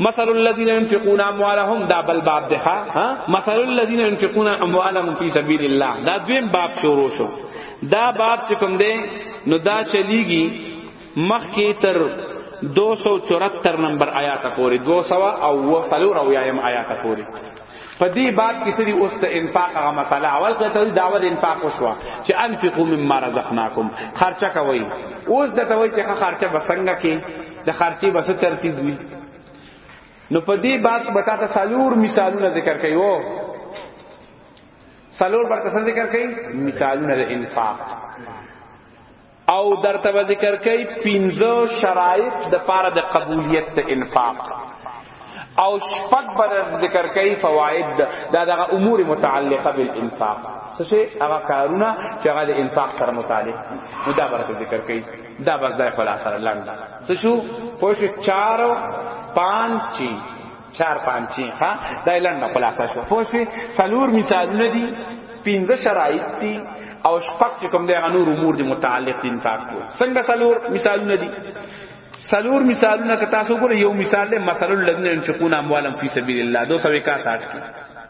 مثل الذين ينفقون اموالهم دا بل باب ده ها مثل الذين ينفقون اموالهم في سبيل الله دا دویم باب شروع شو دا باب چې کوم ده نو دا چلیږي مخ کې تر 274 نمبر آیات پورې 200 او 200 او یایم آیات پورې په دې باب کې سړي اوس ته انفاق هغه مسله اول ته ته دعوت انفاق وشو چې انفقوا مما رزقناکم خرچه کوي اوس د توي چې خرچه بسنګ کې د خرچي بس ترتیب وي نو په دې باب بتا ته سالور مثالونه ذکر کوي وو سالور پر څه ذکر کوي مثالونه د انفاق او درته به ذکر کوي پنځه شرایط د پاره د قبولیت د انفاق او شپږ به ذکر کوي فواید دا دغه امور متعلقه بالانفاق څه شي هغه کارونه چې هغه د انفاق سره متعلق دي نو دا به ذکر کوي دا به ځای خلاص سره لاندې څه شو پوه شو 4 5 6 چار پانچی ها دا اعلان نه خلاصه شو پوه شئ څلور مثالونه دي پنځه شرایط دي او شپږ چې کوم دی نور امور دي متعلق دي انفاق کو څنګه څلور مثالونه دي څلور مثالونه که تاسو ګورئ یو مثال دی مثال الذين ينفقون اموالهم في سبيل الله 261 کې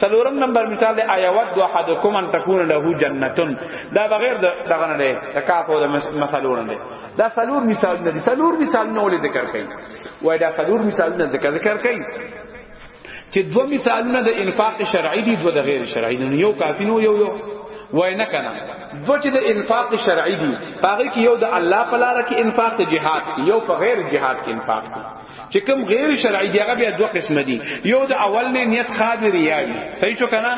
څلورم نمبر مثال دی ایود احدکم ان تکون له جنتون دا بغیر د دغه نه دی د کاف او د مثالونه دی دا څلور مثال نه دي څلور مثال نه ولې ذکر کړي وای دا څلور مثال نه ذکر ذکر کړي چې دو مثالونه د انفاق شرعي دي دو د غیر شرعي دي یو کافی نو یو یو وای نه کنه دو چې د انفاق شرعي دي هغه کې یو د الله په لار کې انفاق ته jihad یو په غیر jihad کې انفاق دی چې کوم غیر شرعي دی هغه بیا دوه قسم دي یو د اول نه نیت خاد ریاوی صحیح شو کنه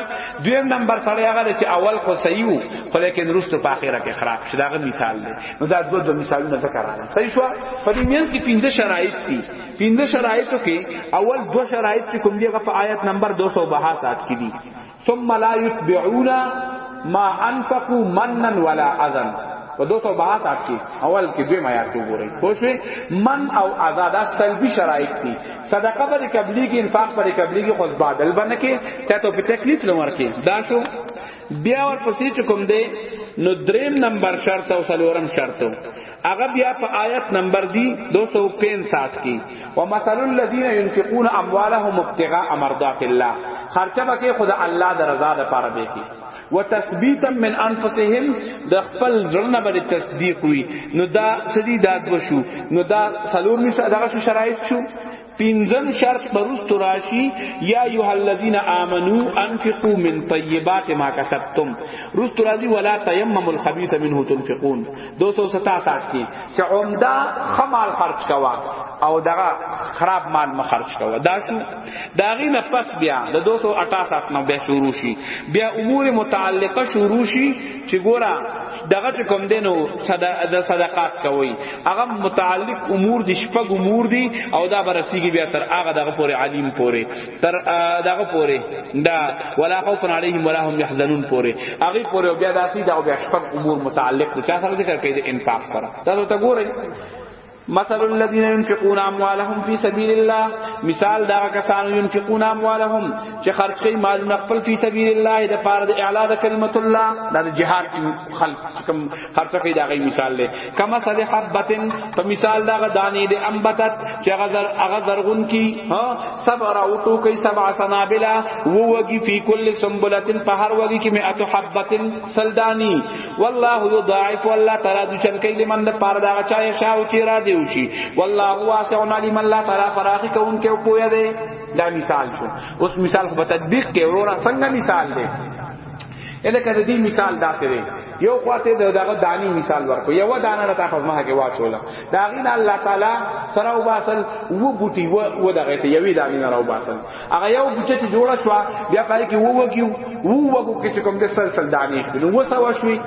دویم نمبر سره هغه چې اول خو صحیح وو خو لیکن رستو په اخره کې خراب شي داغه مثال دی نو دا دوه دوه مثالونه ذکر راغلي صحیح شو په دې مینس کې پنځه شرایط دي پنځه شرایطو کې اول دوه شرایط کوم دی هغه په آیت نمبر 262 کې دي ثم لا يتبعون ما انفقوا منا ولا اذى په 262 کې اول کې دوی ما یاد وګورئ خوشوي من او آزاد سلبي شرایط دي صدقه پر قبلي کې انفاق پر قبلي کې خود بادل باندې کې ته ته په تکلیف لمر کې دا شو بیا ور پسې کوم دی نو دریم نمبر شرط او سلورم شرط هغه بیا په آیت نمبر دی 265 کې ومثل الذين ينفقون اموالهم ابتغاء مرضات الله خرچه بکې خدا الله د رضا لپاره به کې وتثبیتا من انفسهم د خپل ځړنه باندې تصدیق وي نو دا سدي داد وشو نو دا سلور نشه دغه شرایط شو پینزم شرط برست راشی یا ایها الذین آمنو انفقوا من طیبات ما کسبتم رست راضی ولا تیمموا الخبیث منه تنفقون 267 کی چې عمدہ خمال خرج کوا او دغه خراب مال ما خرج کوا دا شو داغی نه پس بیا د 268 نه بیا شروع شي بیا امور متعلقه شروع شي چې ګورا دغه کوم دینو صدقات کوي هغه متعلق امور دي شپږ امور دي او دا برسیږي بیا تر هغه دغه پورې علیم پورې تر دغه پورې دا ولا خوف علیهم ولا هم يحزنون پورې هغه پورې بیا داسي دا بیا شپږ امور متعلق چا سره ذکر کوي د انفاق سره تاسو ته ګورئ مثل الذين ينفقون اموالهم في سبيل الله مثال دا کسان ينفقون اموالهم چې خرج کوي مال خپل في سبيل الله د پاره د اعلی د کلمت الله د جهاد خلق کوم هر څه دا غي مثال دی کما صلی حبتن په مثال دا غدانی دی انبتت چې غذر هغه زرغون کی ها صبر او تو کی سبع سنابلا وو وگی فی کل سنبلتن په هر وگی کې مئات حبتن سلدانی والله یضاعف والله تعالی د چن کله من د پاره دا چا شاو چې را دی وشي والله واسع علیم الله تعالی فراخ کون کې او پویا دی دا مثال شو اوس مثال په تطبیق کې وروره څنګه مثال دی اله کده دی مثال دا کړي یو خواته د دغه دانی مثال ورکو یو دانه نه تاسو ما کې واچوله دا غین الله تعالی سره او باسل و بوټي و و دغه ته یوی دانی نه راو باسل هغه یو بوټي چې جوړه شو بیا پای کې و وګیو و وګو کې کوم د سلسله دانی نو وسو شوي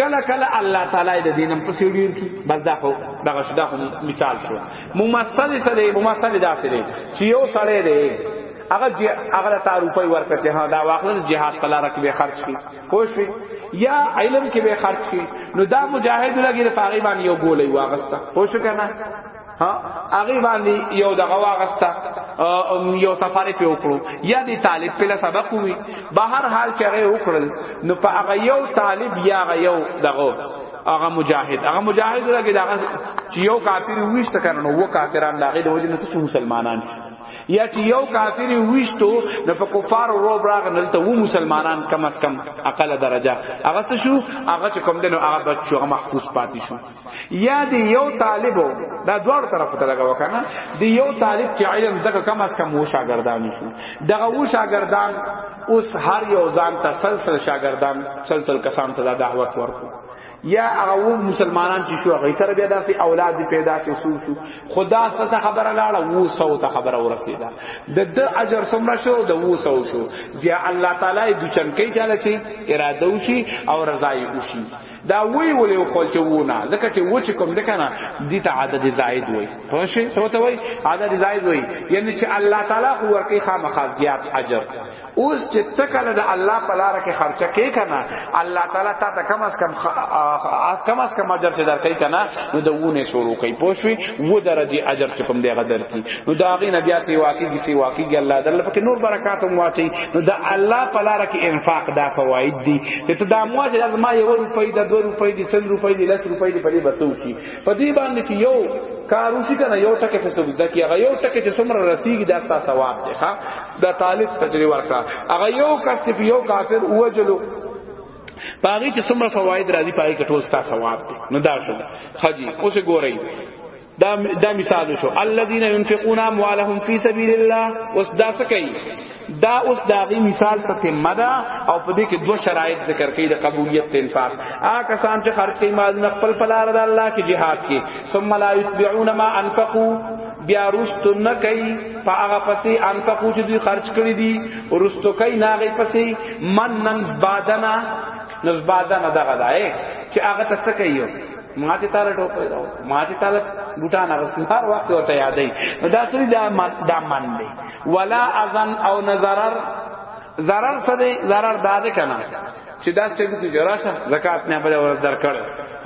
کله کله الله تعالی د دینم په سیډیر کی بس دا خو دغه شدا خو مثال شو ممثل سره ممثل داسې دی چې یو سړی دی هغه هغه ته روپۍ ورکړه چې ها دا واخل جهاد په لار کې به خرج کی کوش وی یا علم کې به خرج کی نو دا مجاهد لګي د پاغي باندې یو ګولې واغستا کوش کنه ها هغه باندې یو دغه واغستا یو سفر په وکړو یا دی طالب په سبق وی بهر حال چې هغه وکړل نو په هغه یو طالب یا هغه یو دغه هغه مجاهد هغه مجاهد لګي دغه چې یو کافر وښته کړنو وو کافران لاغې د وجه نه څه مسلمانان یا چې یو کافر وښتو نو په کفار رو براغ نه ته وو مسلمانان کم از کم اقل درجه هغه څه شو هغه چې کوم دنو هغه بچو هغه محفوظ پاتې شو یا دی یو طالب دا دوړ طرف ته لګا وکنه دی یو طالب چې علم دغه کم از کم و شاګردان شو دغه و شاګردان اوس هر یو ځان ته سلسله شاګردان سلسله کسان ته دعوت ورکو یا هغه مسلمانان چې شو هغه تر بیا داسې اولاد پیدا شي سو شو خدا ست خبره لاړه وو سو ته خبره ورسیدا د د اجر سمرا شو د وو سو شو بیا الله تعالی د چنکې چاله شي اراده وشي او رضای وشي دا وی ولی خپل چوونه ځکه چې و چې کوم د کنه دي ته عدد زائد وای خو شي څه ته وای عدد زائد وای یعنی چې الله تعالی خو ورکی خامخا زیات اجر اوس چې تکله د الله په لار کې خرچه کې کنه الله تعالی تا ته کم از کم خ... کم از کم اجر چې درکې کنه نو د وونه شروع کوي پوښوي و درجه اجر چې کوم دی غدر کی نو دا غي نبي سي واقعي دي سي واقعي الله دل پکې نور برکات هم واچي نو دا الله په لار کې انفاق دا فواید دي ته دا مواجه لازم یو روپۍ د 2 روپۍ د 100 روپۍ د 10 روپۍ د پرې بسو شي په دې باندې چې یو کار وشي کنه یو ټکه په سبزه کې هغه یو ټکه چې څومره رسیږي دا تاسو ثواب دی ښا دا طالب تجربه ورکړه هغه یو کس په یو کافر اوجلو پاغي چې څومره فواید راځي پاغي کټول تاسو ثواب دی نو دا شو خجی اوس ګورئ دا دا مثال شو الذين ينفقون اموالهم في سبيل الله اوس دا څه کوي دا اوس دا غي مثال ته تمه ده او په دې کې دوه شرایط ذکر کړي د قبولیت ته انفاق آ کسان چې خرج کوي مال نه خپل فلار د الله کې jihad کې ثم لا يتبعون ما انفقوا بیا رستو نه کوي په هغه پسې انفقو چې دوی خرج کړی دي رستو کوي ناغه پسې من نن بادنا نزبادنا دغه دای چې هغه تسکیو ما چې تعالی ټوپې راو ما چې تعالی بوټان راستل هر وخت ورته یادې دا سری دا من دا من دی ولا اذن او نظرر zarar سره zarar داده کنه چې دا څنګه چې جراشه زکات نه بل ور درکړ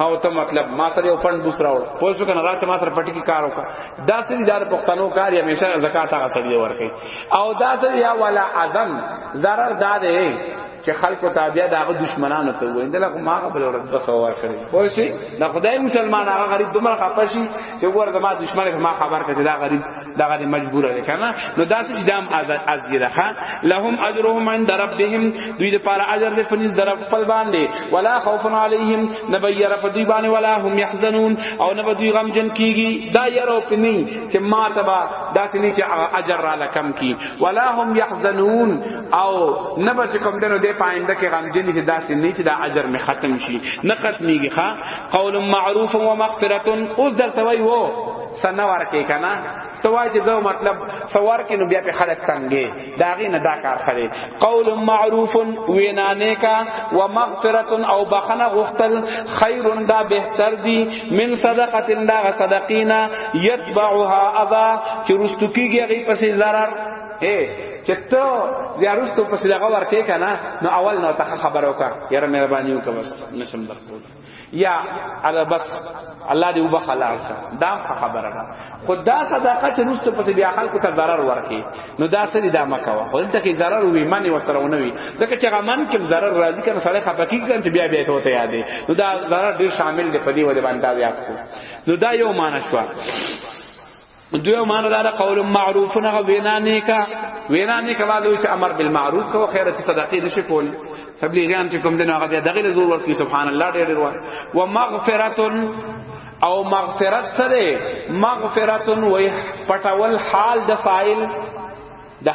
او ته مطلب ما سره یو فند دوسرا و پوه شو کنه راته ما سره پټی کی کار وکا دا سری دار پښتنو کار همیشه زکات هغه تړي ورکي او دا سری یا ولا اذن zarar داده چې خلکو ته بیا دغه دشمنانو ته وایي دلته ما خپل ورځ بس اور کړی خو شي دا خدای مسلمان هغه غریب دومره خپه شي چې ور زما دشمن ما خبر کړي دا غریب دا غریب مجبور دی کنه نو دا چې دام آزاد از دی راخه لهم اجرهم عند ربهم دوی لپاره اجر دې فنز در خپل باندې ولا خوف علیهم نبیر په دوی باندې ولا هم يحزنون او نه دوی غم جن کیږي دا یرو پنی چې ما تبا دا چې اجر را لکم کی ولا هم يحزنون او نه به کوم دنو د پاینده کې غمجن شي داسې نه چې دا اجر می ختم شي نه ختميږي ښا قول معروف و مغفرت اوس در توي وو سنوار کې کنه توای چې دا مطلب سوار کې نو بیا په خلک تنګي داغه نه دا کار خره قول معروف وینانه کا و مغفرت او بخنه غختل خیر دا بهتر دی من صدقه دا صدقینا یتبعها اذا چې رستو کیږي غي پسې zarar اے چې ته زیارستو پس دغه ورکې کنه نو اول نو ته خبر وکا یاره مهرباني وکا بس نشم درکول یا ادا بس الله دې وبخ حلال کا دا خبره ده خدا صدقه چې نوستو پس بیا خلکو ته ضرر ورکې نو دا سړي دا مکوا ولته کې ضرر وي منی وسره ونوي ځکه چې غمن کې ضرر راځي کنه سړی خپکی کنه بیا بیا ته یادې نو دا ضرر ډیر شامل دی په دې ولې باندې یاد کو نو دا یو معنی شو دوی معنی دا قول معروف نه وینا نیکا وینا نیکا والو چې امر بالمعروف کو خیر چې صدقې نشي کول تبلیغیان چې کوم دین هغه دغه زور ورکی سبحان الله ډېر ډېر وای و مغفرت او مغفرت سره مغفرت وای پټول حال د فاعل د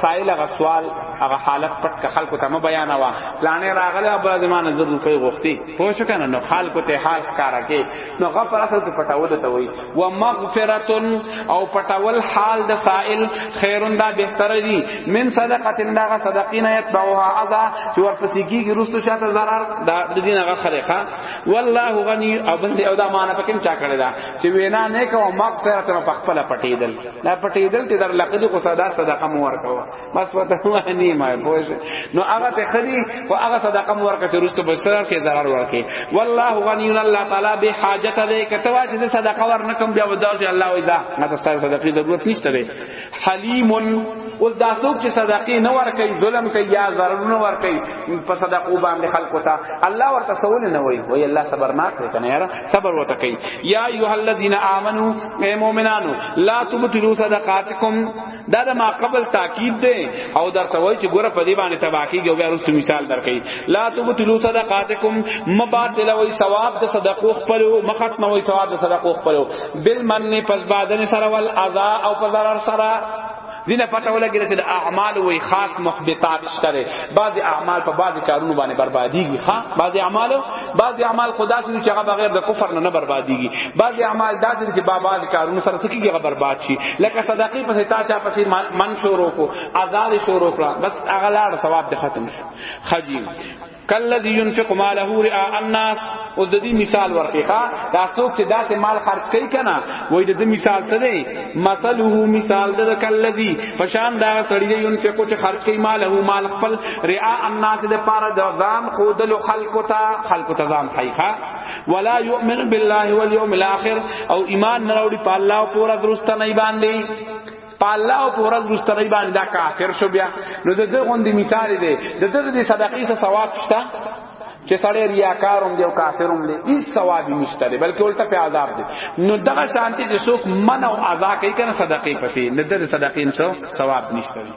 سایل هغه سوال هغه حالت پټ که خلکو ته مو بیان وا پلانې راغله به زمانه زر روپۍ غوښتي پوه شو کنه نو خلکو ته حال ښکارا کې نو غفر اصل ته پټاول ته وای و مغفرتن او پټاول حال د سائل خیرون دا بهتر دی من صدقه دا صدقین یتبعها اذا چې ورپسې کیږي رستو شاته zarar دا د دین هغه خلقه والله غنی او بل او دا معنی پکې چا کړی دا چې وینا نه کوم مغفرتن په خپل پټیدل دا پټې دل ته در لقدي خو صدا صدقه مو ورکوا بس وته هو نه ما پوه نو هغه ته خدي او هغه صدقه مو ورکړه چې رستو بسره کې zarar ورکه والله غني الله تعالی به حاجت دې کته واجب صدقه ورنکم بیا ودار چې الله ودا ما ته ستاسو صدقه ضرورت نشته دی حلیم اوس داسو چې صدقه نه ورکي ظلم کوي یا zarar نه ورکي په صدقه باندې خلق ته الله ورته سوال نه وای وای الله صبرناک کنه یاره صبر وته کوي یا ایه الذین آمنو اے مومنانو لا تبتلوا صدقاتکم دا د ما قبل تاکید ده او درته وای چې ګوره په دې باندې تباکی ګو بیا رسو مثال درکې لا تبتلوا صدقاتکم مباطل وای ثواب د صدقو خپل مختم وای ثواب د صدقو خپل بالمن پس بادن سره ول اذا او په ضرر سره دینه پته ولګی چې د اعمال وې خاص محبطات شته بعض اعمال په بعض کارونو باندې بربادیږي ها بعض اعمال بعض اعمال خدا ته چې هغه بغیر د کفر نه نه بربادیږي بعض اعمال داسې چې با بعض کارونو سره څه کیږي برباد شي لکه صدقې په تا چا پسې من شروع کو آزاد شروع کړه بس اغلاړ ثواب د ختم شي خجیم کلذي ينفق ماله رئاء الناس اوس د دې مثال ورکړي ښا دا څوک چې داسې مال خرج کوي کنه وای د دې مثال څه دی مثله مثال د کلذي پشان دا سړی دی ينفق چې خرج کوي ماله مال خپل رئاء الناس د پاره د ځان خودل خلق ته خلق ته ځان خای ښا ولا يؤمن بالله واليوم الاخر او ایمان نه وروړي په الله او پر درسته نه باندې په الله او په ورځ مستری باندې دا کافر شو بیا نو د دې غوندې مثال دی د دې د صدقې څخه ثواب شته چې سړی ریاکار هم دی او کافر هم دی هیڅ ثواب نشته دی بلکې الټه په عذاب دی نو دغه شانتی چې څوک من او عذاب کوي کنه صدقې پسې نه د صدقې څو ثواب نشته دی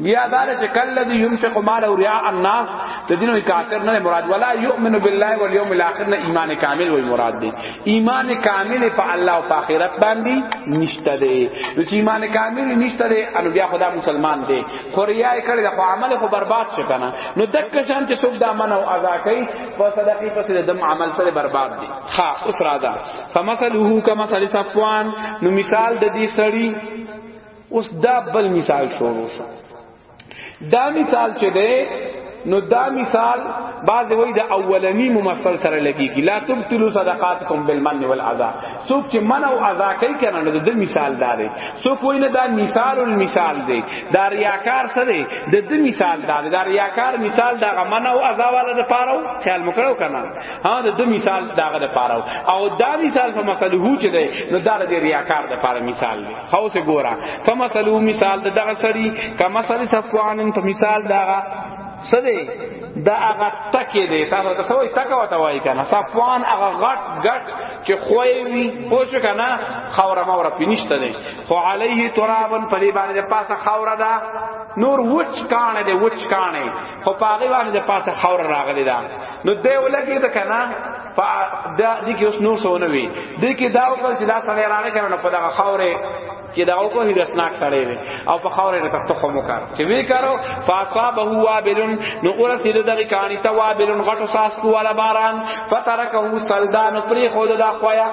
بیا دا چې کله دی ينفق مال او رياء الناس ته دینو کافر نه مراد ولا يؤمن بالله واليوم الاخر نه ایمان کامل وای مراد دی ایمان کامل په الله او آخرت باندې نشته دی نو چې ایمان کامل نشته دی ان بیا خدا مسلمان دی خو ریا کړي د عمل خو برباد شي کنه نو دک شان چې څوک دا من او ادا کوي په صدقې پس د دم عمل سره برباد دی ها اوس راځه فمثله کما صلی صفوان نو مثال د دې سړی اوس دا بل مثال شروع شو دا مثال چې دی نو دا مثال بعض وی دا اولنی ممثل سره لګیږي لا تبتلوا صدقاتکم بالمن والعذا څوک چې من او عذا کوي کنه نو د مثال دا دی څوک وینه دا مثال المثال دی دا ریاکار څه دی د دې مثال دا دی دا ریاکار مثال دا من او عذا والا د پاره خیال مکړو کنه ها د دې مثال دا د پاره او دا مثال په مسلهو چې دی نو دا د ریاکار د پاره مثال دی خو سه ګورا کما سلو مثال د دغه سړی کما سړی صفوان په مثال دا سده دا هغه تکي دی تاسو ته سوې تکا وته وای کنه صفوان هغه غټ غټ چې خوې وی پوښ کنه خوره مور پینشته دی خو علیه ترابن په دې باندې پاسه خوره ده نور وچ کانه دی وچ کانه خو پاغي باندې پاسه خوره راغلی ده نو دی ولګي ده کنه په دا دي کې اوس نور څه ونه وي دي کې دا وکړ چې دا سړی رانه کړنه په دغه خاورې چې دا او کو هیرسناک سړی دی او په خاورې نه تخته خمو کار چې وی کارو فاصابه وابلن نو اور سید دغه کانی ته وابلن غټو ساس کو والا باران فترکه سلدان پری خود دا خویا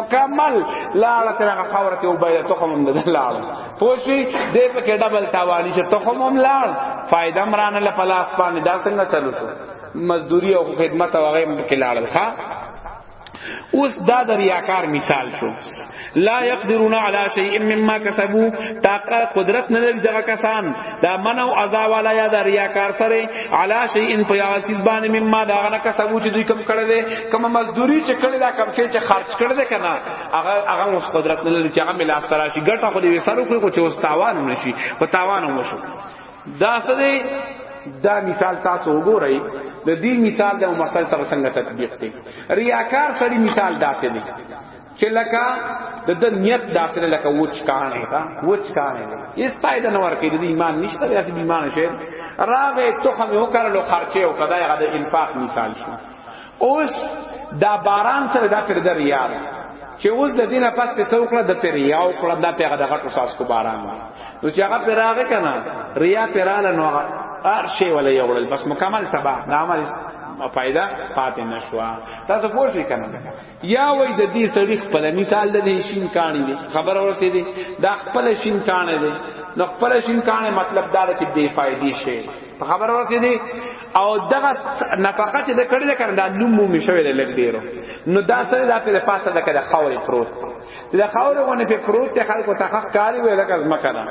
مکمل لاړه تر هغه خاورې ته وبایله تخم هم ده لاړ پوښی دې په کې ډبل تاوانی چې تخم هم لاړ فائدہ مرانه لپلاس باندې دا څنګه چلو شو مزدوری او خدمت او هغه ملک لاړل ښا اوس دا د ریاکار مثال شو لا يقدرون على شيء مما كسبوا طاقت قدرت نه لري دغه کسان دا من او عذا والا یا د ریاکار سره على شيء په یاسیز باندې مما دا غنه کسبو چې دوی کم کړل دي کم مزدوری چې کړل دا کم چې خرج کړل دي کنه هغه هغه اوس قدرت نه لري چې هغه ملاستراشي ګټه خو دې سره خو چې اوس تاوان نشي په تاوان مو شو دا سده دا مثال تاسو وګورئ د دې مثال د مسل سره څنګه تطبیق دی ریاکار سړي مثال داسې دی چې لکه د د نیت داسې لکه وچ کانه تا وچ کانه یې ستای د نور کې د ایمان نشته یا چې ایمان شه راغه تو خمه وکړلو خرچه او کدا هغه د انفاق مثال شو اوس دا باران سره دا پر در یار چې اوس د دینه پس په سوکړه د پر یاو کړه د پیغه د غټو ساس کو باران نو چې هغه پر راغی کنه ریا پراله نو هغه هر شی ولا یوړل بس مکمل تباہ د عمل فائدہ پاتې نشوا تاسو پوه شئ کنه یا وای د دې سړي خپل مثال د دې شین کانی دی خبر ورسې دی دا خپل شین کانی دی نو خپل شین کانی مطلب دا چې بے فائدې شي په خبره وکړي دي او دغه نفقه چې د کړي د کړه د نوم مو مشوي لګ ډیرو نو دا سره دا په پاسه د کړه خاورې پروت چې د خاورې غونه په پروت ته خلکو ته حق کاری وي لکه از مکانه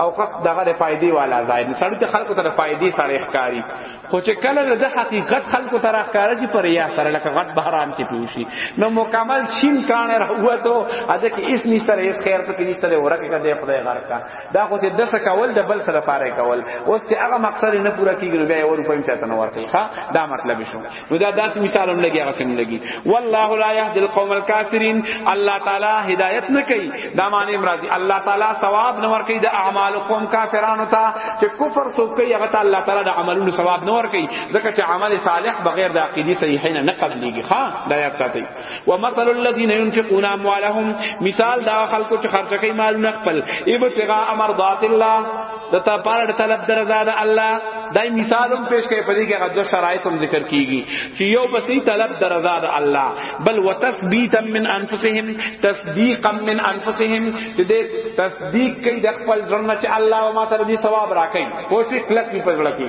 او خاص دغه فائدې والا ځای نه سړی ته خلکو ته فائدې سره ښکاری خو چې کله د حقیقت خلکو ته راخاره شي پر یا سره لکه غټ بهرام کې پیوشي نو مکمل شین کانه راوته اځه کې اس نشته هیڅ خیر ته نشته ورکه کده خدای غرقه دا خو چې د څه کول د بل سره پاره کول اوس چې هغه مقصد نه پوره کیږي نو بیا یو روپۍ مشته ته نه ورکړي ښا دا مطلب شو نو دا داسې مثال هم لګي هغه سم لګي والله لا يهدي القوم الكافرين الله تعالی هدایت نه کوي دا معنی مرادي الله تعالی ثواب نه ورکړي د اعمال قوم کافرانو ته چې کفر سو کوي هغه ته الله تعالی د عملونو ثواب نه ورکړي ځکه چې عمل صالح بغیر د عقیدې صحیحه نه قبليږي ښا دا یاد ساتي ومثل الذين ينفقون اموالهم مثال دا خلکو چې خرچ کوي مالونه خپل ابتغاء مرضات الله د تا پاره طلب درزاد الله دای مثال هم پیش کوي په دې کې غو شرایط هم ذکر کیږي چې یو پسې طلب درزاد الله بل وتثبیتا من انفسهم تصدیقا من انفسهم چې دې تصدیق کوي د خپل ځان چې الله او ما ته دې ثواب راکړي کوشش کلک په ځړه کې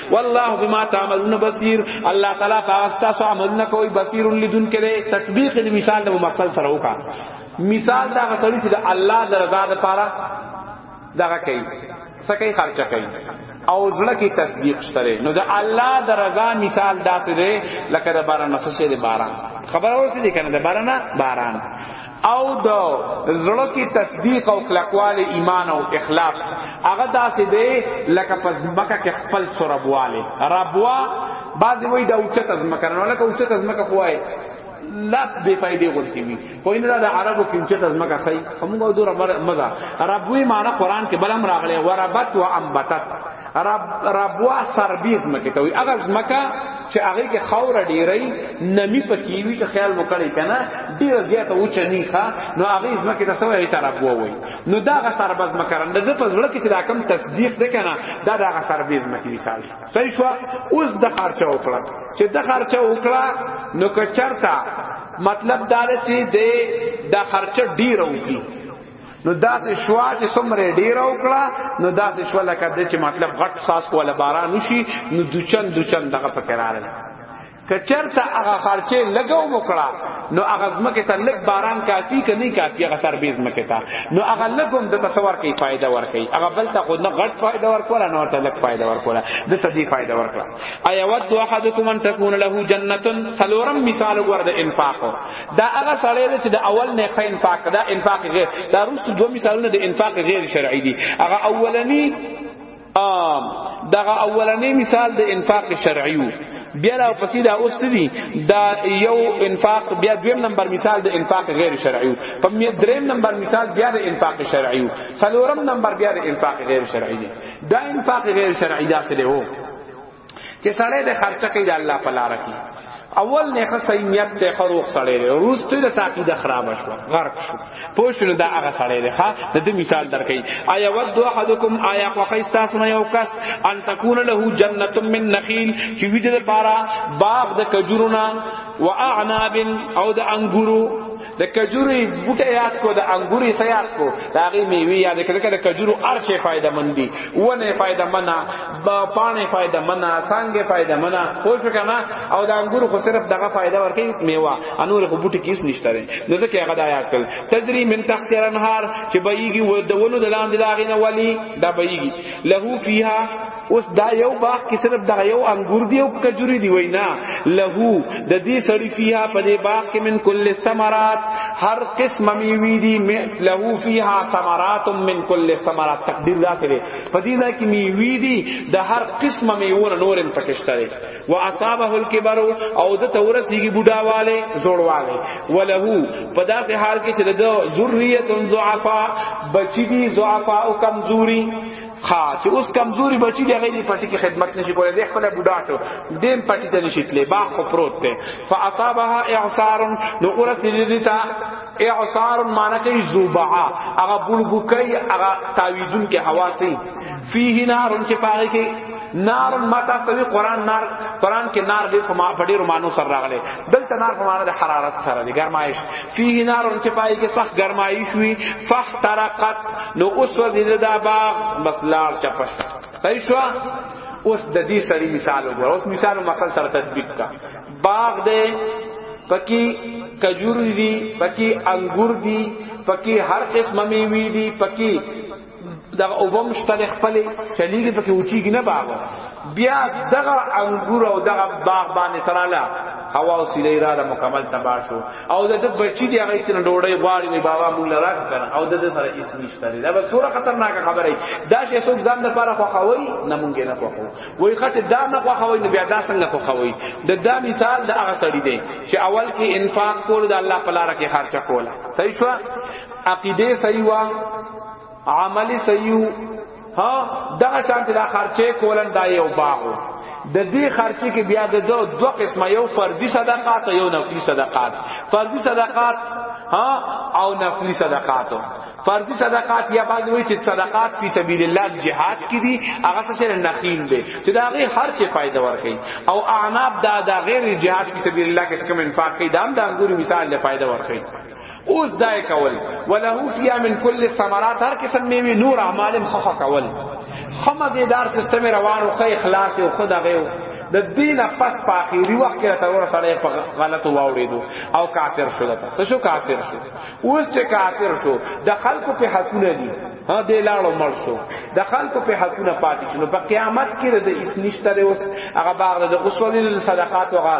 والله بما تعملون بصير الله تعالی تاسو سو عملونه کوي بصير لدن کې تطبیق د مثال د مقصد سره وکا مثال دا غتړي چې د الله د رضا لپاره دغه کوي سکه خرچه کوي او زړه کې تصدیق شته نو د الله د رضا مثال داسې دی لکه د باران نسشه د باران خبر اورته دي کنه د باران باران او د زړه کې تصدیق او کلکواله ایمان او اخلاص هغه داسې دی لکه پس مکه کې خپل سره بواله ربوا بعد وی دا اوچت از مکه نه لکه اوچت از مکه خوای لا بے فائدې غونتی وي خو ان دا عربو کې چې تاسو مګه خی همغه دور مزه عربوی معنی قران کې بلم راغلی وربت و انبتت رب ربوا سربیز مکه ته وي هغه مکه چې هغه کې خاور ډیری نمی پکې وي ته خیال وکړي کنه ډیر زیاته اوچ نه ښه نو هغه مکه ته سوې ته ربوا وي نو دا غ سربز مکرند د په زړه کې دا کم تصدیق ده کنه دا دا غ سربیز مکه مثال صحیح شو اوس د خرچه وکړه چې د خرچه وکړه نو که چرتا مطلب دا چې د د خرچه ډیر وکړي نو داسې شوا چې څومره ډیر او کړه نو داسې شوا لکه د چې مطلب غټ ساس کوله باران وشي نو دوچن دوچن دغه پکې راغله کچرته هغه خرچه لګاو وکړه نو هغه زمکه ته لګ باران کافی ک نه کافی هغه سر بیز مکه ته نو هغه لګوم د تصور کی فائدہ ور کوي هغه بل ته خو نه غټ فائدہ ور کوله نو ته لګ فائدہ ور کوله د ته دی فائدہ ور کړه ایا ود احدکم ان تکون له جنته سلورم مثال ور د انفاق دا هغه سړی دی چې د اول نه خې انفاق دا انفاق غیر دا روس دوه مثالونه د انفاق غیر شرعي دي هغه اولنی ام دغه اولنی مثال د انفاق شرعي بیا را پسې دا اوس دی دا یو انفاق بیا دویم نمبر مثال د انفاق غیر شرعي په دریم نمبر مثال بیا د انفاق شرعي څلورم نمبر بیا د انفاق غیر شرعي دا انفاق غیر شرعي دا څه دی چې سړی د خرچه کوي د الله په لار کې اول نه خصه نیت ته خروخ سړی دی روز ته د تعقیده خراب شو غرق شو پوه شو دا هغه سړی دی ها د دې مثال درکې آیا ود احدکم آیا خو خیستاس نه یو کس ان تکون له جنته من نخیل چې ویده لپاره باغ د کجورونه واعناب او د انګورو د کجوري بوټه یاد کو د انګوري سه یاد کو دا غي میوي یاد کړه کړه کجورو ارشه فائدہ مند دي ونه فائدہ منا با پانه فائدہ منا سانګه فائدہ منا خوش کنا او د انګورو خو صرف دغه فائدہ ورکي میوه انور خو بوټي کیس نشته لري نو ځکه هغه د یاد کړ تجری من تحت الانهار چې بېږي ودونو د لاندې لاغینه ولی دا بېږي له فیها اوس دا یو باغ کې صرف دا یو انګور دی او کجوري دی وینا له د دې سړی فيها په دې باغ کې من کل ثمرات هر قسم میوي دی له فيها ثمرات من کل ثمرات تقدیر دا سره په دې ځای کې میوي دی د هر قسم میوه نورم پکشته دی واصابه الكبر او د تورسیږي بډاواله زوړواله وله په داسې حال کې چې د ذریه ضعفا بچی دی ضعفا او کمزوري خا چې اوس کمزوري بچی دی غیر پټی کې خدمت نشي کولای د خپل بوډا ته دیم پټی ته نشي تلې با خو پروت دی فاصابها اعصار نو اورت دې تا اعصار معنی کوي زوبعه هغه بلګو کوي هغه تاویدون کې حواسی فيه نار چې پاره کې نار ما تاسو ته قرآن نار قرآن کې نار دې فما په ډېر مانو سره راغلي دلته نار فما د حرارت سره دي ګرمایش فيه نار چې پای کې سخت ګرمایش وي فاحترقت نو اوس وزید دا باغ بس لار چپه صحیح شو اوس د دې سری مثال وګور اوس مثال مثال سره تطبیق کا باغ دې پکی کجور دی پکی انګور دی پکی هر قسم میوه دی پکی دا اوبم شته خپل چلیږي پکې اوچیږي نه باغ بیا دغه انګور او دغه باغ باندې تراله هوا او سیلې را ده مکمل تباہ شو او د بچی دی هغه چې ډوړې غواړي وي بابا مونږ لراک کړ او د سره هیڅ نشته دا به سوره خطرناک خبره دا چې څوک ځان د پاره خوخوي نه مونږ نه خوخو وای خاطر دا نه خوخوي نو بیا دا څنګه خوخوي د دا مثال د هغه سړي دی چې اول کې انفاق کول د الله په لار کې خرچه کوله صحیح شو عقیده صحیح وا عمل صحیح ها دا شان ته خرچه کولن دا یو باغو د دې خرچه کې بیا د دوه قسمه یو فردي صدقات یو نفلي صدقات فردي صدقات ها او نفلی صدقات فردی صدقات یا بعض وی چې صدقات فی سبیل الله جهاد کی دي هغه څه نخیل دي چې دا غي هر څه فائدہ ورکړي او اعناب دا دا غیر جهاد فی سبیل الله کې کوم انفاق کوي دام دا انګور مثال له فائدہ ورکړي اوس دای کول وله فیا من کل ثمرات هر قسم میوه نور اعمال خفا کول خمزه دار سیستم روان او خې اخلاص او خدا غيو د دین پس په اخیری وخت کې ته ور سره په غلط واوړېدو او کافر شو دا څه شو کافر شو اوس چې کافر شو د خلکو په حقونه دي ها دې لاړو مړ شو د خلکو په حقونه پاتې شنو په قیامت کې د اس نشته دی اوس هغه باغ د اوسو د صدقات هغه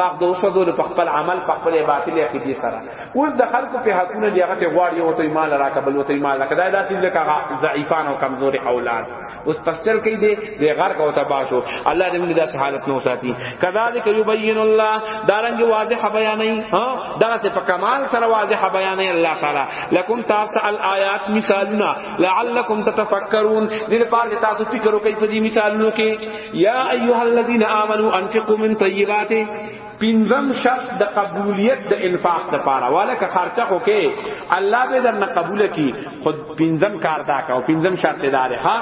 باغ د اوسو د په خپل عمل په خپل باطل عقیده سره اوس د خلکو په حقونه دی هغه ته غواړي او ته مال راکبل او ته مال راکړه دا د دې لکه ضعیفان او کمزوري اولاد اوس پسچل کې دی دی غرق او تباہ شو الله دې موږ داسې حالت نو ساتي کذالک یبین الله دارنګ واضح بیانې ها دا ته په کمال سره واضح بیانې الله تعالی لکم تاسو الایات مثالنا لعلکم تتفکرون دې لپاره چې تاسو فکر وکړئ په دې مثالونو کې یا ایها الذین آمنو انفقوا من طیبات پنځم شرط د قبولیت د انفاق د پاره والکه خرچه خو کې الله به درنه قبول کی خود پنځم کار دا کا او پنځم شرط دا ده ها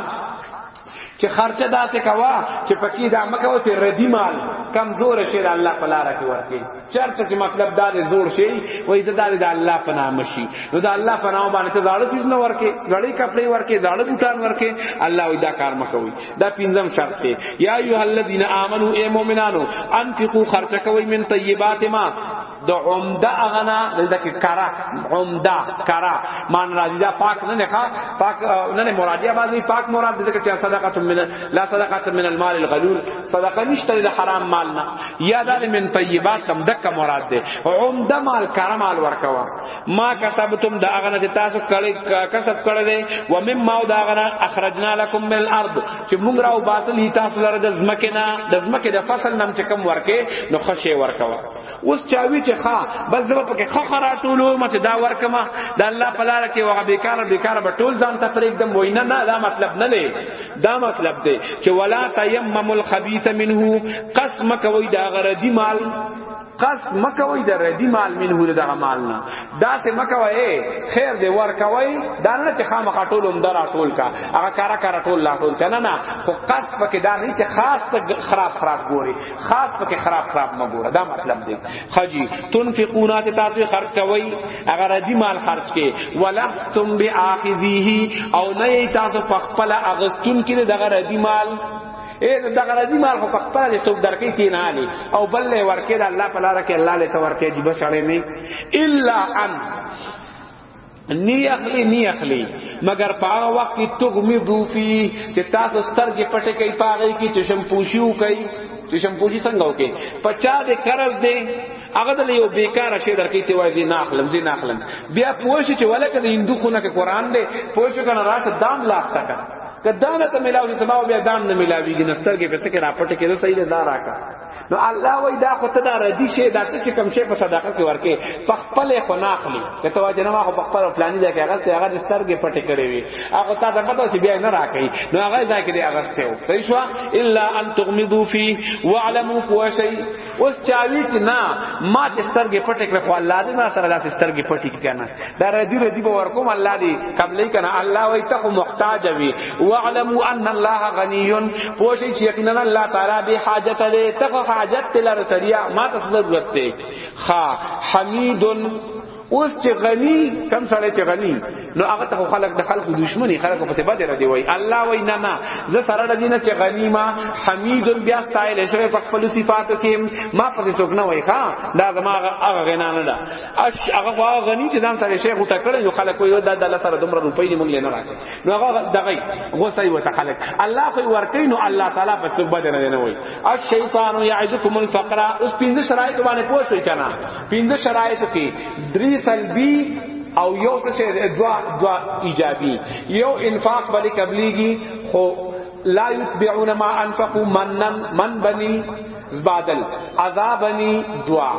چې خرچه داسې کوا چې پکې دا مکو چې ردی مال کمزور شي د الله په لار کې ورکې چرته چې مطلب دا دې زور شي وای دا د الله په نام شي نو د الله په نام باندې ته زړه سیز نه ورکې غړي کپڑے ورکې زړه بوتان ورکې الله وای دا کار مکوي دا پینځم شرط دی یا ایه الذین آمنو ای مؤمنانو انفقوا خرچ کوی من طیبات ما د عمده اغنا دلته کې کرا عمده کرا مان راځي دا پاک نه نه پاک نه نه مراد یا بعضی پاک مراد دې کې صدقه من لا صدقه من المال الغلول صدقه نشته د حرام مال نه یا د من طیبات تم دک مراد دې عمده مال کرا مال ورکوا ما کسبتم دا اغنا چې تاسو کړي کسب کړي دي و مم ما دا اغنا اخرجنا لكم من الارض چې موږ راو باطل هی تاسو لره د زمکه نه د زمکه د فصل نم چې کم ورکه نو خوشي ورکوا اوس چاوي چې ښا بس زما پکې خو خراتولو مته دا ورکما د الله په لار کې وغه بیکاره بیکاره به ټول ځان ته پرېګ دم وینا نه دا مطلب نه لې دا مطلب دی چې ولا تیمم الخبيث منه قسم کوي دا غردي مال قص مکوي د ردی مال منه له دغه مال نه دا ته مکوي خیر دی ور کوي دا نه چې خامخ ټول هم درا ټول کا هغه کارا کارا ټول لا ټول کنه نه خو قص پکې دا نه چې خاص ته خراب خراب ګوري خاص پکې خراب خراب مګور دا مطلب دی خجی تنفقون ته تاسو خرج کوي هغه ردی مال خرج کې ولستم باخذیه او نه تاسو په خپل اغستون کې دغه ردی مال اے د دغه راځي مال خو پخپل له څوک درکې کې نه علي او بل له ورکې د الله په لار کې الله له تورکې دی بشړې نه الا ان نی اخلی نی اخلی مگر پاغه وخت کی تغمی دوفی چې تاسو سترګې پټې کوي پاغه کی چشم پوشیو کوي چشم پوشی څنګه وکي پچا دې قرض دې هغه د یو بیکاره شی درکې ته وایي نه اخلم زی نه اخلم بیا پوښی چې ولکه د هندو خونه کې قران دې پوښی کنه راته دام لاخته کدانه ته ملاوي سما بیا دام نه ملاويږي نستر کې پته کې راپټ کې ده صحیح ده راکا نو الله وای دا خو ته دا ردی شي دا څه کم شي په صدقه کې ورکه په خپل خو ناخلی که ته واجنه ما خو په خپل پلاني ځای کې هغه ته هغه نستر کې پټ کړی وي هغه تا ته پته چې بیا نه راکې نو هغه ځای کې هغه ستو صحیح شو الا ان تغمضوا فيه واعلموا قوشي اوس چاوی چې نه ما چې سترګې پټې کړې خو الله دې ما سره داسې سترګې پټې کنه دا ردی ردی به ورکوم الله دې قبلې کنه الله وای ته خو محتاج وي واعلموا ان الله غنی پوښ چې یقینا الله تعالی به حاجت دې ته حاجت تلر تریا ما ته ضرورت دې ها حمید اوس چې غنی کم سره چې غنی نو هغه ته خلک د خلکو دشمنی خلکو په سبا درته وای الله وای نه نه زه سره د دینه چې غنی ما حمید بیا ستایل شوی په خپل صفاتو کې ما په څوک نه وای ښا دا زما هغه غنا نه ده اش هغه وا غنی چې دان سره شیخ ټکړ کړی نو خلکو یو د الله سره دومره روپۍ دی مونږ نه راکړي نو هغه دغه غوسه وي ته خلک الله خو ورکې نو الله تعالی په سبا درته نه وای الشیطان یعدکم الفقر اوس پینځه شرایط باندې پوښتنه پنځه شرایط کې درې سلبي او یو څه دوا دوا ایجابي یو انفاق باندې قبليږي خو لا يتبعون ما انفقوا منن من بني زبادل عذابني دعا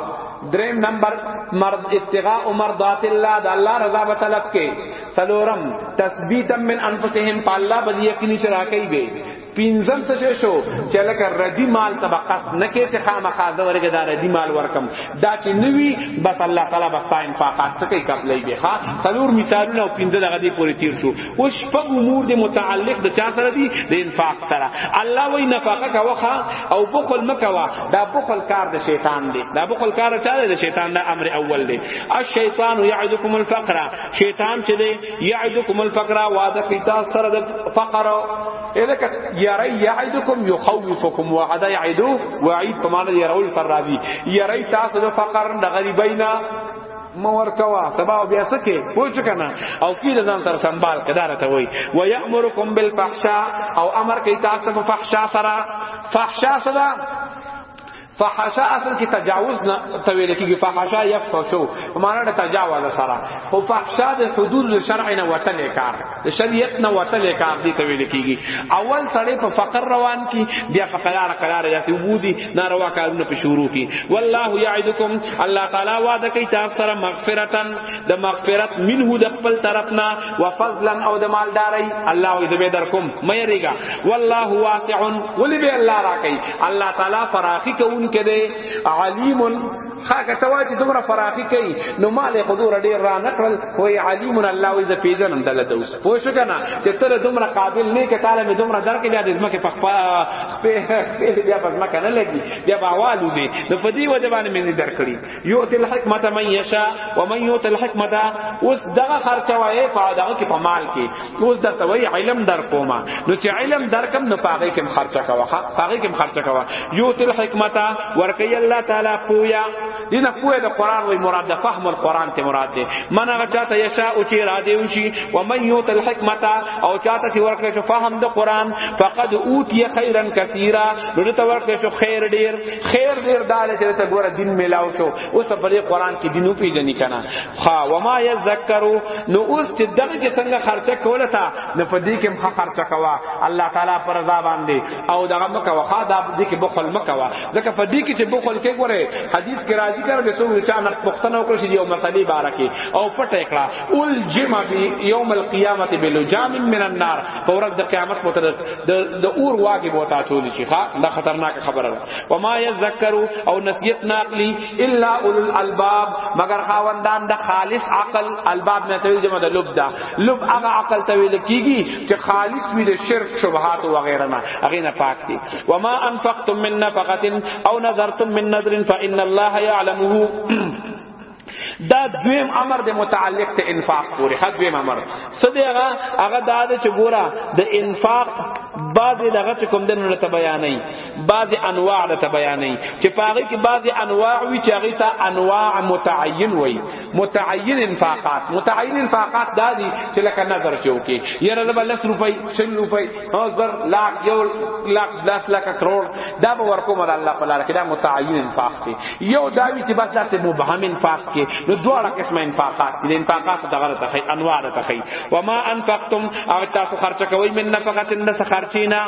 دریم نمبر مرد ابتغاء مرضات الله د الله رضا به طلب کې سلورم تثبیتا من انفسهم په الله باندې یقیني چرآ کوي به پینځم څه شی شو چې لکه ردی مال طبقه نه کې چې خامخا د ورګه دار ردی مال ورکم دا چې نوی بس الله تعالی بس تاین فاقات څه کوي کپلې به ها څلور مثالونه او پینځه دغه دی پوری تیر شو او شپږ امور دې متعلق د چا سره دي د انفاق سره الله وی نفقه کا وخه او بخل مکوا دا بخل کار د شیطان دی دا بخل کار چا دی د شیطان دا امر اول دی الشیطان یعدکم الفقر شیطان چې دی یعدکم الفقر وعده کی تاسو سره د فقر الک یری یعدکم یخوفکم وعده یعدو وعید په معنی یرول فراوی یری تاسو د فقر د غریبینا مور کوا سبا بیا سکه پوچ کنه او کی ځان تر سنبال کدار ته وای و یامرکم بالفحشاء او امر کی تاسو په فحشاء سره فحشاء سره فحشا اصل کې تجاوز نه تویل کېږي فحشا یفحشو په معنا د تجاوز سره خو فحشا د حدود شرع نه وتل کار د شریعت نه وتل کار دی تویل کېږي اول سړی په فقر روان کی بیا په قلار قلار یا سی ووزی ناروا کارونه په شروع کی والله یعدکم الله تعالی وعده کوي تاسو سره مغفرتن د مغفرت منه د خپل طرفنا وفضلا او د مالداري الله دې درکم مې ریګا والله واسع ولې به الله راکې الله تعالی فراخی کون کده علیم خاکه توا چې دومره فراخی کوي نو مال حضور ډیر را نکړل وای علیم الله وی ز پیجنم دله دوس پوه شو کنه چې تر دومره قابل نه کې تعالی می دومره درکې بیا د زمکه په په بیا په زمکه نه لګي بیا باوالو دي نو په دې وجه باندې مې درکړي یؤتی الحکمت من یشا و من یؤت الحکمت اوس دغه خرچه وای په دغه کې په مال کې اوس د توي علم در کوما نو چې علم در کم نو پاغه کې خرچه کوا پاغه کې خرچه کوا یؤتی الحکمت ورکی الله تعالی پویا دینه پویا د قران وی مراد د فهم القران ته مراد دی من هغه چاته یشا او چې را دی وشي و من یؤت الحکمت او چاته چې ورکړي فهم د قران فقد اوتی خیرا کثیرا نو ته ورکړي خیر ډیر خیر دیر دال چې ته ګوره دین ملاو شو اوس په دې قران کې دینو پیژنې کنا ها و ما یذکرو نو اوس چې دغه کې څنګه خرچه کوله تا نو په دې کې مخه خرچه کوا الله تعالی پر رضا باندې او دغه مکه وخا دا دې کې بخل مکه وا ځکه په دې کې چې بخل کې ګوره حدیث کې راځي کړه به سو چې نه پښتنه وکړي چې یو مطلب بارکه او پټه کړه ول جمع یوم القیامت بلجام من النار په ورځ د قیامت مو ته د د اور واګي بوتا چول شي ښا دا خطرناک خبره ده و ما یذکر او نسیت ناقلی الا اول الالباب مگر خاوندان د خالص عقل الباب نه تویل جمع د لب دا لب هغه عقل تویل کیږي چې خالص وي د شرک شبهات او غیره نه هغه نه پاک دي و ما انفقتم من نفقه او نذرتم من نذر فان الله يعلمه دا دویم امر د متعلق ته انفاق پورې حد دویم امر صدقه هغه دا د چې ګورا د انفاق بعض دغه چې کوم دنه ته بیانې بعض انواع ته بیانې چې پاره کې بعض انواع وی چې هغه ته انواع متعین وای متعین انفاقات متعین انفاقات دا دي چې لکه نظر چوکي یره د 10 روپۍ 100 روپۍ او زر لاک یو لاک داس لاک کرور دا به ورکو مر الله په لار کې دا متعین انفاق دی یو داوی چې بس داسې مبهم انفاق کې نو دواړه قسمه انفاقات دي انفاقات د غره تخی انواع د تخی و ما انفقتم او تاسو خرچه کوي من نفقه د سخرچینا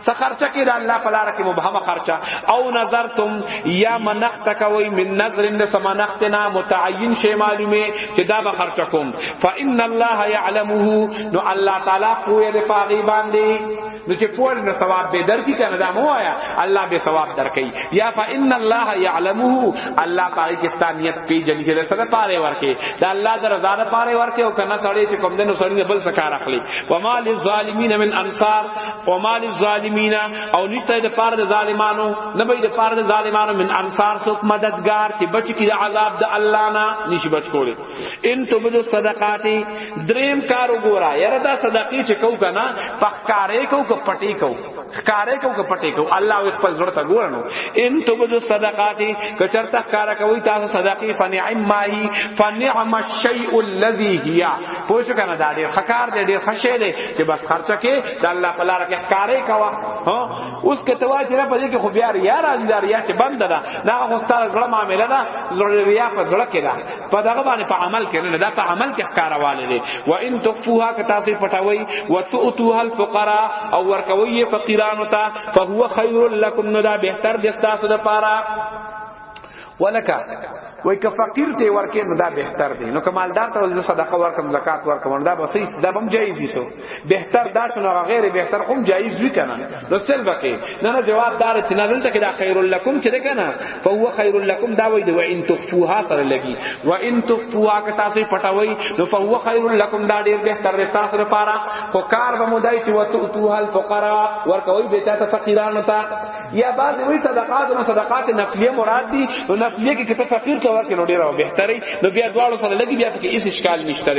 سخرچه کې د الله په لار کې مبهم خرچه او نظرتم یا منقت کوي من نظر د سمنقتنا متعین شی معلومه چې دا به خرچه کوم فان الله يعلمه نو الله تعالی پوهه دې پاغي باندې نو چې پوهه نه ثواب به درکې کنه دا مو آیا الله به ثواب درکې یا فإن الله يعلمه الله پاغي کې ستانیت پیجن کې سره پاره ورکه دا الله در رضا نه پاره ورکه او کنه سړی چې کوم دې نو سړی بل سکار اخلي وما للظالمین من انصار وما للظالمین او نشته د پاره د ظالمانو نه به د پاره د ظالمانو من انصار څوک مددگار چې بچ کی عذاب د الله نه نشي بچ کولی ان تبدو الصدقاتی دریم کار وګورا یره دا صدقې چې کو کنه پخکارې کو ک پټې کو خکارې کو ک پټې کو الله او خپل زړه ته ګورنو ان تبدو الصدقاتی کچرته کار کوي تاسو صدقې فنعم ماهی فنعم الشیء الذی هي پوه شو کنه دا ډېر خکار دې ډېر خشه دې چې بس خرچه کې د الله په لار کې خکارې کوا ها اوس کته واجب نه پدې کې خو بیا ریا راځي دا ریا چې بند ده دا خو ستاره ګړه معاملې ده زړه ریا په ګړه کې ده په دغه باندې په عمل کې نه دا په عمل کې ښکارواله دي و ان تخفوها که تاسو پټوي و تؤتوها الفقراء او ورکوي فقیرانو ته فهو خیر لكم نو دا بهتر دي تاسو د پاره ولکه وای که فقیر ته ورکې نو دا بهتر دی نو کمالدار ته صدقه ورکم زکات ورکم دا بسې دا بم جایز دي سو بهتر دا شنو هغه غیر بهتر هم جایز وی کنه نو سل بقی نه نه جواب دار چې نه دلته کې دا خیر لکم چې ده کنه فهو خیر لکم دا وای دی و ان تخفوها سره لګي و ان تخفوها که تاسو پټوي نو فهو خیر لکم دا ډیر بهتر دی تاسو لپاره خو کار به مودای چې وتؤتوها الفقراء ورکوي به چاته فقیرانو ته یا بعد وی صدقات نو صدقات نفلیه مراد دي نو نفلیه کې ته فقیر ته ورکړي نو ډیر بهتري نو بیا دواړو سره لګي بیا کې هیڅ اشکال نشته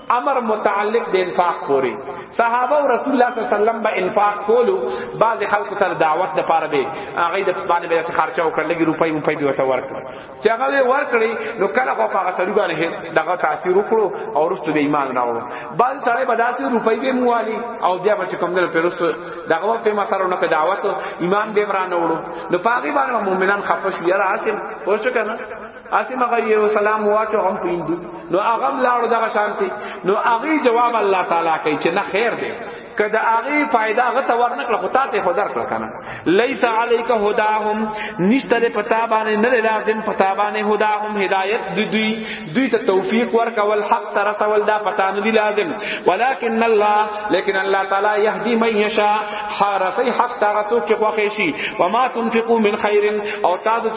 امر متعلق د انفاق پوری صحابه او رسول الله صلی الله علیه وسلم به انفاق کولو بعض خلکو ته دعوت د پاره به هغه د باندې به خرچه وکړل لګي روپۍ روپۍ به ته ورکړ چې هغه ورکړي نو کله خو هغه سړي باندې دغه تاثیر وکړو او رسول به ایمان راوړو بعض سړي به داسې روپۍ به موالي او بیا به کوم دل پیرس دغه په مسره نو دعوت ایمان به مرانه وړو نو پاګی باندې مؤمنان خپش یاره حاصل پوښتنه اسی مغه یو سلام واچو هم پیندو نو هغه لاړو دغه شانتی نو هغه جواب الله تعالی کوي چې نه خیر دی کدا هغه فائدہ هغه ته ورنکړه خو ته ته خدار کړ کنه لیس علیک هداهم نشته دې پتا باندې نه لازم پتا باندې هداهم هدایت دی دوی دوی ته توفیق ورکول حق سره سوال دا پتا نه دی لازم ولکن الله لیکن الله تعالی یهدی من یشاء حارسی حق تاسو چې خوښی شي وما تنفقوا من خیر او تاسو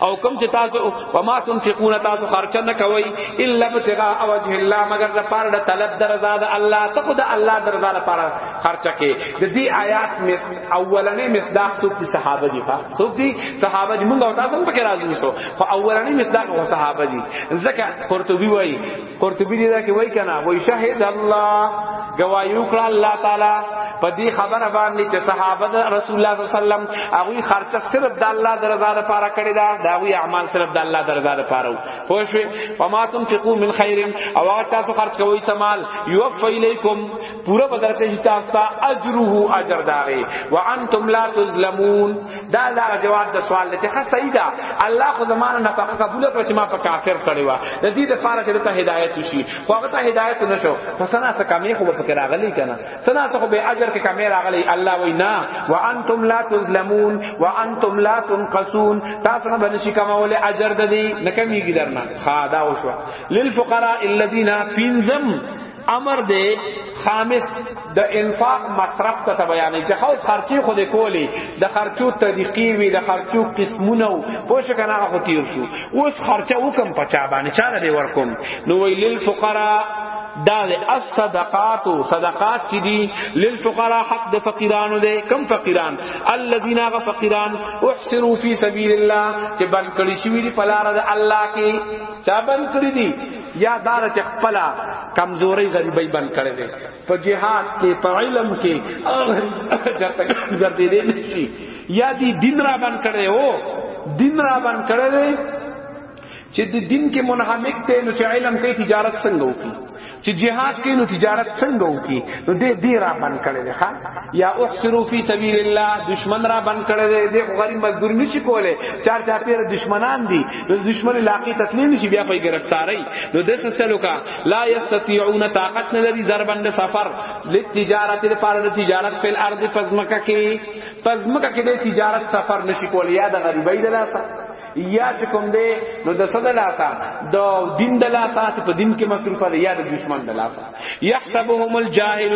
او کوم چې تاسو و ما تنفقون تاسو خرچ نه کوي الا ابتغاء وجه الله مگر د پاره د طلب درزا د الله ته خود الله درزا د پاره خرچ کې د دې آیات مس اولنې مصداق څوک دي صحابه دي ښا څوک دي صحابه دي موږ تاسو په کې راځو خو اولنې مصداق هو صحابه دي ځکه قرطبي وایي قرطبی دی دا کې وای کنا وای شهد الله گواہی وکړه الله تعالی په دې خبره باندې چې صحابه د رسول الله صلی الله علیه وسلم هغه خرچه صرف د الله د رضا لپاره کړی دا دا وی اعمال صرف د الله د رضا لپاره وو خو شو وما تنفقوا من خیر او هغه تاسو خرچ کوئ سمال یوفی الیکم پورا بدر کې چې تاسو ته اجره اجر داغي وانتم لا تظلمون دا دا جواب د سوال دی چې صحیح ده الله خو زمانه نه پکې قبول کړ چې ما په کافر کړی و د دې د فار چې ته هدایت شي خو هغه ته هدایت نشو فسنا څه کمی خو پکې راغلی کنه سنا څه به اجر کې کمی راغلی الله وی نه وانتم لا تظلمون وانتم لا تنقصون تاسو نه بنشي کمول اجر د دې نه کمیږي درنه خا دا وشو للفقراء الذين فينزم امر دی خامس د انفاق مصرف ته بیانې چې خو خرچي خو دې کولی د خرچو طریقې وی د خرچو قسمونه پوه شو کنه هغه تیر شو اوس خرچه وکم پچا باندې چاله دی ورکوم نو ویل للفقراء دا د الصدقات صدقات چې دي للفقراء حق د فقیرانو دي کم فقیران الذين غ فقیران احسروا في سبيل الله چې بن کړي شوی دي په لار د الله کې چا بن کړي دي یا دار چې خپل کمزوري غریبي بند کړي دي په جهاد کې په علم کې جرته جرته دي نشي یا دی دین را بند کړي او دین را بند کړي دي چې د دین کې منهمک ته نو چې علم کې تجارت څنګه وکړي چې جهاد کې نو تجارت څنګه وکړي نو دې دې را بند کړي دي ښا یا احسرو فی سبیل الله دشمن را بند کړي دي غریب مزدور نشي کوله چار چا پیر دشمنان دي د دشمن علاقې تسلیم نشي بیا په گرفتاری نو د سلو کا لا یستطيعون طاقت نه لري ضربند سفر لتجارت لپاره د تجارت په ارض پزمکه کې پزمکه کې د تجارت سفر نشي کول یا د غریبۍ د لاسه یا چې کوم دی نو د صد لاسه د دین د لاسه په دین کې مصروف دی یا د دشمن د لاسه یحسبهم الجاهل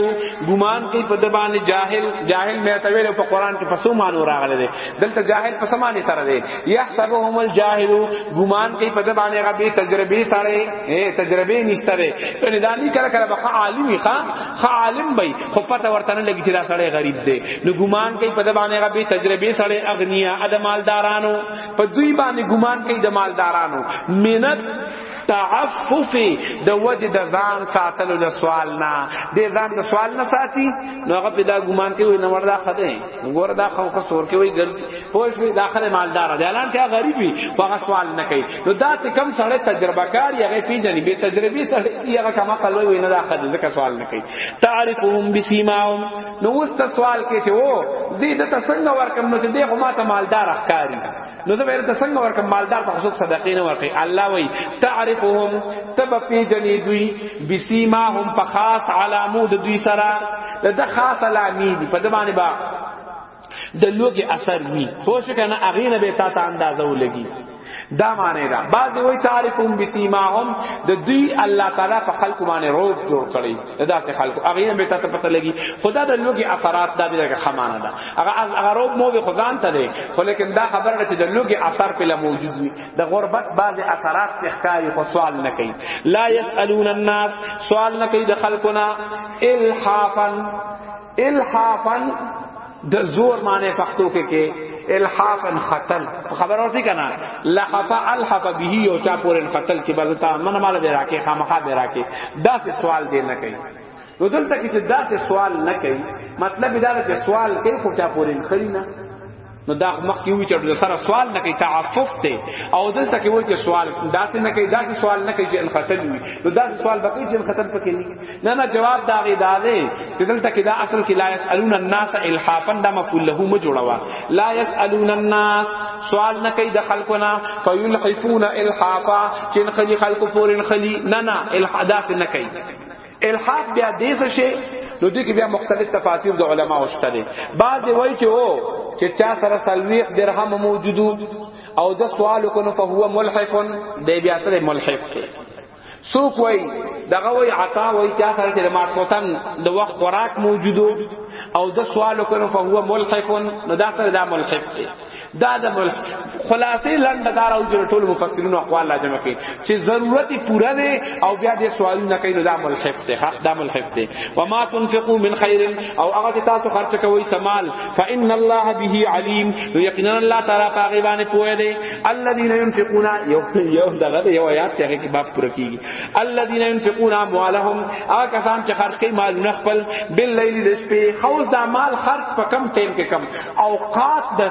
ګمان کوي په دبان جاهل جاهل مې ته ویل په قران کې پسو مانو راغله دي دلته جاهل په سمانه سره دي یحسبهم الجاهل ګمان کوي په دبان غبي تجربه سره اے تجربه نشته دي یعنی دانی کله کله بخا عالم ښا خا عالم وي خو پته ورته نه لګی چې دا سړی غریب دی نو ګمان کوي په دبان غبي تجربه سره اغنیا ادمالدارانو په دوی باندې ګمان کوي د مالدارانو مینت تعفف د ود د ځان ساتلو د سوال نه د ځان د سوال نه ساتي نو هغه په دا ګمان کې وي نو وردا خده وګوره دا خو خو سور کې وي ګر پوه شي داخله مالدار دی الان ته غریب وي هغه سوال نه کوي نو دا ته کم سره تجربه کار یغه پیژني به تجربه سره یغه کما قلوي وي نه دا خده ځکه سوال نه کوي تعرفهم بسیماهم نو وست سوال کې چې وو زیدته څنګه ورکم نو چې دغه ما ته مالدار ښکاری نو زه ورته څنګه ورکم مالدار ته خصوص صدقې نه ورکې الله وای تعرفهم تب پی جنې دوی بسیما هم په خاص علامو د دوی سره د خاص علامې دی په دمانه با د لوګي اثر وی خو شو کنه اغینه به تا ته اندازه ولګي دا معنی دا بعض وی تعرفهم بسیما هم د دوی الله تعالی په خلق باندې روب جوړ کړی دا سه خلکو هغه به تاسو پته لګي خدا د لوګي اثرات دا دغه خمانه ده هغه هغه روب مو به خدان ته ده خو لیکن دا خبره چې د لوګي اثر په موجود وي د غربت بعض اثرات تخکاری خو سوال نه کوي لا يسالون الناس سوال نه کوي د خلکو نه الحافن الحافن د زور معنی پښتو کې کې الحافن خطل خبر اوسې کنه لحف الحف به یو چا پورن خطل چې بزتا من مال به راکې خامخا به راکې دا سوال دی نه کوي نو دلته کې دا سوال نه کوي مطلب دا چې سوال کوي خو چا پورن خلینا نو دا مخ کې وی چې سره سوال نه کوي تعفف ته او دلته کې وی چې سوال داسې نه کوي داسې سوال نه کوي چې ان ختم وي نو داسې سوال بکې چې ان ختم پکې نه نه جواب دا غي دا دی چې دلته کې دا اصل کې لا يسالون الناس الحافا دا مفعول له مو جوړوا لا يسالون الناس سوال نه کوي د خلقنا فيلحفون الحافا چې خلي خلق پورن خلي نه نه الحداث نه کوي الحاد بیا دې څه شي نو دې کې بیا مختلف تفاسیر د علما وشته دي بعض وایي چې او چې چا سره سلويخ درهم موجودو او د سوال کو نو فهو ملحف دې بیا سره ملحف دی سوک وای دغه وای عطا وای چا سره چې ماسوتن د وخت خوراک موجودو او د سوال کو نو فهو ملحف نو دا سره دا ملحف دی دا د خلاصې لنډه دار او جره ټول مفسرین او اقوال لازم کې چې ضرورت پوره دی او بیا دې سوال نه کوي دا عمل حفظ دی حق دا عمل حفظ دی و ما تنفقوا من خير او هغه چې تاسو خرچ کوئ سمال فان الله به علیم یقینا الله تعالی پاغه باندې پوهه دی الذين ينفقون یو یو دغه یو آیات ته کې باب پوره کیږي الذين ينفقون اموالهم هغه کسان چې خرچ کوي مال نه خپل باللیل د شپې خوز دا مال خرچ په کم ټیم کې کم اوقات د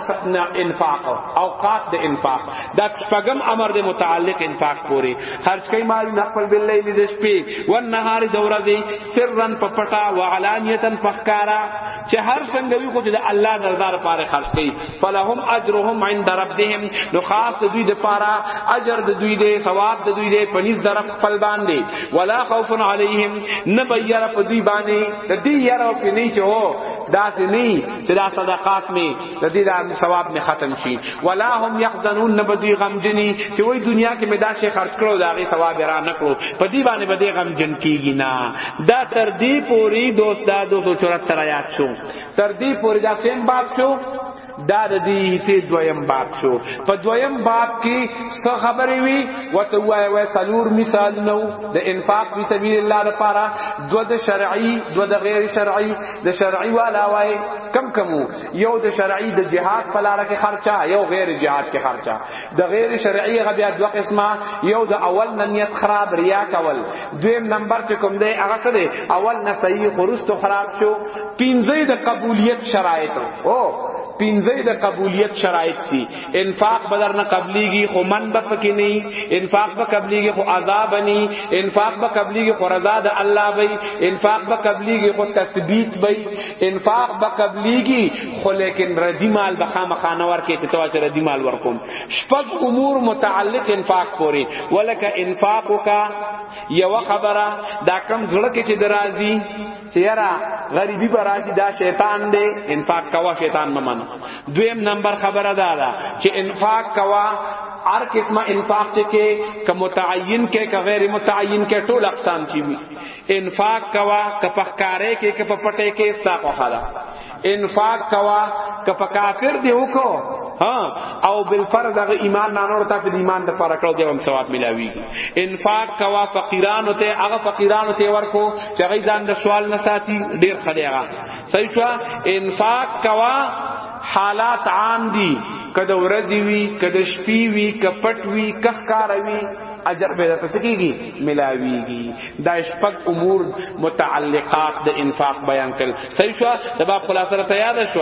انفاق اوقات د انفاق دا شپږم امر د متعلق انفاق پوری خرج کای مال نه خپل باللیل د شپې و نهار د ورځې سرن په پټا و علانیتن فخکارا چې هر څنګه وی خو د الله دربار پاره خرج کړي فلهم اجرهم عند ربهم نو خاص دوی د پاره اجر د دوی دی ثواب د دوی دی پنځ در خپل باندې ولا خوف علیهم نبیر په دوی باندې د دې یاره په نه چې هو داسې نه چې دا صدقات می د دې دا ثواب می ختم شي ولا هم يحزنون نبدي غمجني چې وای دنیا کې می دا شي خرج کړو دا غي ثواب را نکړو په دې باندې به دې غمجن کیږي نه دا تر دې پوری دوست دا 274 آیات شو تر دې پوری دا سیم باب شو دا د دې حصے دویم باب شو په دویم باب کې څه خبرې وي وته وای وای څلور مثال نو د انفاق فی سبیل الله لپاره دو د شرعي دو د غیر شرعي د شرعي والا وای کم کم یو د شرعي د جهاد په لار کې خرچه یو غیر جهاد کې خرچه د غیر شرعي غ بیا دوه قسمه یو د اول نیت خراب ریا کول دویم نمبر چې کوم دی هغه څه دی اول نه صحیح خرست خراب شو پینځه د قبولیت شرایط او پینځه د قبولیت شرایط دي انفاق بدر نه قبليږي خو من به پکې نه انفاق به قبليږي خو عذاب نه انفاق به قبليږي خو رضا د الله وي انفاق به قبليږي خو تثبيت وي انفاق به قبليږي خو لیکن ردی مال به خامخانه ورکې چې توا چې ردی مال ورکوم شپږ امور متعلق انفاق پوري ولکه انفاق کا یو خبره دا کم زړه کې چې درازي چیرا غریبی براشی دا شیطان دی انفاق کوا شیطان ممن دویم نمبر خبره دا دا چې انفاق کوا هر قسمه انفاق چې کې که متعین کې که غیر متعین کې ټول اقسام چی وی انفاق کوا که پخکارې کې که پپټې کې استاقو خلا انفاق کوا که په کافر دی وکړو ها او بل فرض هغه ایمان نه نور ته په ایمان د پر کړو دی هم ثواب ملاوي انفاق کوا فقیرانو ته هغه فقیرانو ته ورکو چې هغه ځان د سوال نه ساتي ډیر خلیغه صحیح شو انفاق کوا حالات عام دي کده ورځي وي کده شپي وي کپټ وي کخ کار وي اجر به تاسو کیږي ملاويږي دا شپږ امور متعلقات د انفاق بیان کړل صحیح شو دا خلاصه ته یاد شو